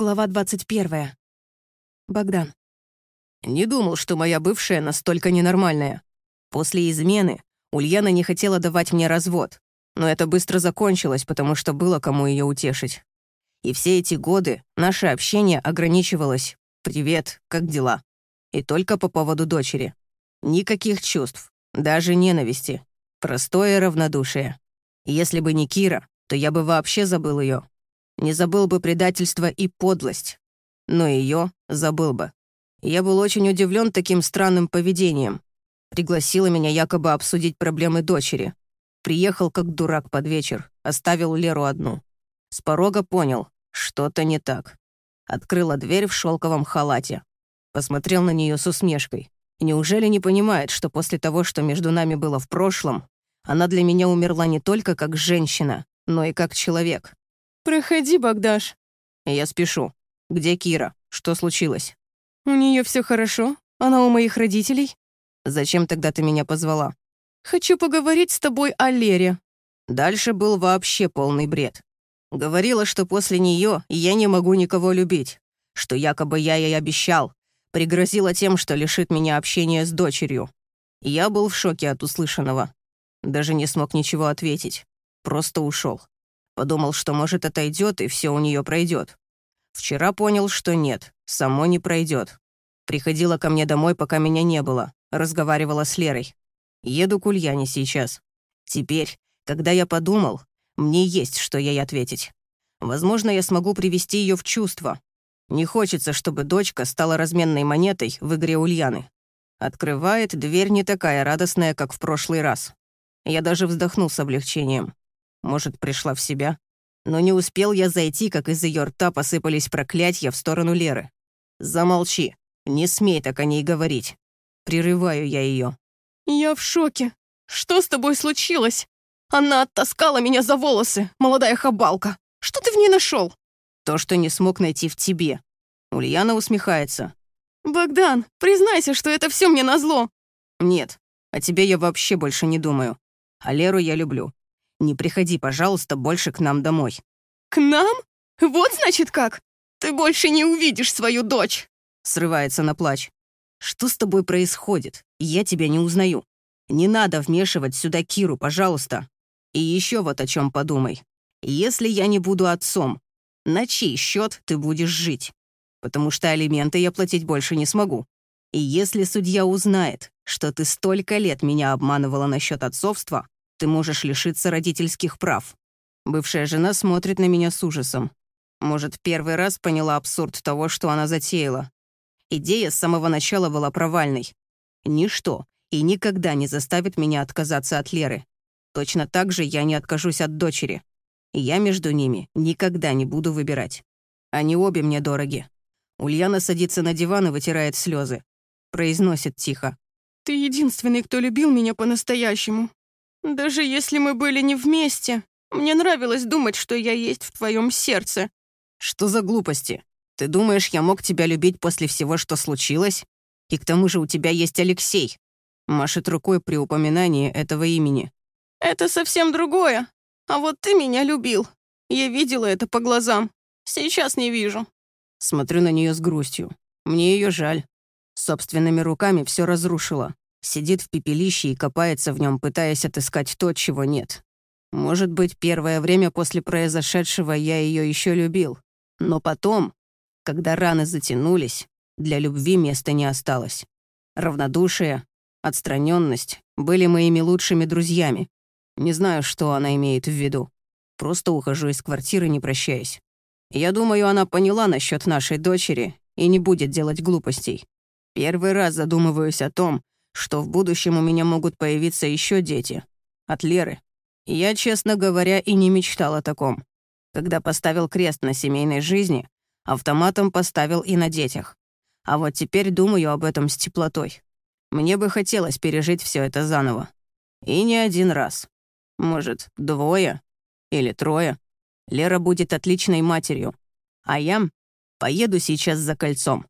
Глава 21. Богдан. Не думал, что моя бывшая настолько ненормальная. После измены Ульяна не хотела давать мне развод, но это быстро закончилось, потому что было кому ее утешить. И все эти годы наше общение ограничивалось «Привет, как дела?» И только по поводу дочери. Никаких чувств, даже ненависти. Простое равнодушие. Если бы не Кира, то я бы вообще забыл ее. Не забыл бы предательство и подлость. Но ее забыл бы. Я был очень удивлен таким странным поведением. Пригласила меня якобы обсудить проблемы дочери. Приехал как дурак под вечер, оставил Леру одну. С порога понял, что-то не так. Открыла дверь в шелковом халате. Посмотрел на нее с усмешкой. Неужели не понимает, что после того, что между нами было в прошлом, она для меня умерла не только как женщина, но и как человек? «Проходи, Богдаш». Я спешу. Где Кира? Что случилось? У нее все хорошо. Она у моих родителей. Зачем тогда ты меня позвала? Хочу поговорить с тобой о Лере. Дальше был вообще полный бред. Говорила, что после нее я не могу никого любить, что якобы я ей обещал, пригрозила тем, что лишит меня общения с дочерью. Я был в шоке от услышанного. Даже не смог ничего ответить. Просто ушел. Подумал, что, может, отойдет и все у нее пройдет. Вчера понял, что нет, само не пройдет. Приходила ко мне домой, пока меня не было. Разговаривала с Лерой. Еду к Ульяне сейчас. Теперь, когда я подумал, мне есть, что ей ответить. Возможно, я смогу привести ее в чувство. Не хочется, чтобы дочка стала разменной монетой в игре Ульяны. Открывает, дверь не такая радостная, как в прошлый раз. Я даже вздохнул с облегчением. Может, пришла в себя? Но не успел я зайти, как из ее рта посыпались проклятия в сторону Леры. «Замолчи. Не смей так о ней говорить». Прерываю я ее. «Я в шоке. Что с тобой случилось? Она оттаскала меня за волосы, молодая хабалка. Что ты в ней нашел? То, что не смог найти в тебе. Ульяна усмехается. Богдан, признайся, что это все мне назло. Нет, о тебе я вообще больше не думаю. А Леру я люблю. Не приходи, пожалуйста, больше к нам домой». «К нам? Вот значит как? Ты больше не увидишь свою дочь!» Срывается на плач. «Что с тобой происходит? Я тебя не узнаю. Не надо вмешивать сюда Киру, пожалуйста. И еще вот о чем подумай. Если я не буду отцом, на чей счет ты будешь жить? Потому что алименты я платить больше не смогу. И если судья узнает, что ты столько лет меня обманывала насчет отцовства, ты можешь лишиться родительских прав. Бывшая жена смотрит на меня с ужасом. Может, первый раз поняла абсурд того, что она затеяла. Идея с самого начала была провальной. Ничто и никогда не заставит меня отказаться от Леры. Точно так же я не откажусь от дочери. Я между ними никогда не буду выбирать. Они обе мне дороги. Ульяна садится на диван и вытирает слезы. Произносит тихо. «Ты единственный, кто любил меня по-настоящему. Даже если мы были не вместе, мне нравилось думать, что я есть в твоем сердце». «Что за глупости? Ты думаешь, я мог тебя любить после всего, что случилось? И к тому же у тебя есть Алексей». Машет рукой при упоминании этого имени. «Это совсем другое. А вот ты меня любил. Я видела это по глазам. Сейчас не вижу». Смотрю на нее с грустью. Мне ее жаль. Собственными руками все разрушила. Сидит в пепелище и копается в нем, пытаясь отыскать то, чего нет. Может быть, первое время после произошедшего я ее еще любил. Но потом, когда раны затянулись, для любви места не осталось. Равнодушие, отстраненность были моими лучшими друзьями. Не знаю, что она имеет в виду. Просто ухожу из квартиры, не прощаясь. Я думаю, она поняла насчет нашей дочери и не будет делать глупостей. Первый раз задумываюсь о том, что в будущем у меня могут появиться еще дети. От Леры. Я, честно говоря, и не мечтал о таком. Когда поставил крест на семейной жизни, автоматом поставил и на детях. А вот теперь думаю об этом с теплотой. Мне бы хотелось пережить все это заново. И не один раз. Может, двое или трое. Лера будет отличной матерью. А я поеду сейчас за кольцом.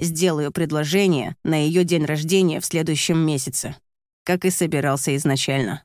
Сделаю предложение на ее день рождения в следующем месяце, как и собирался изначально.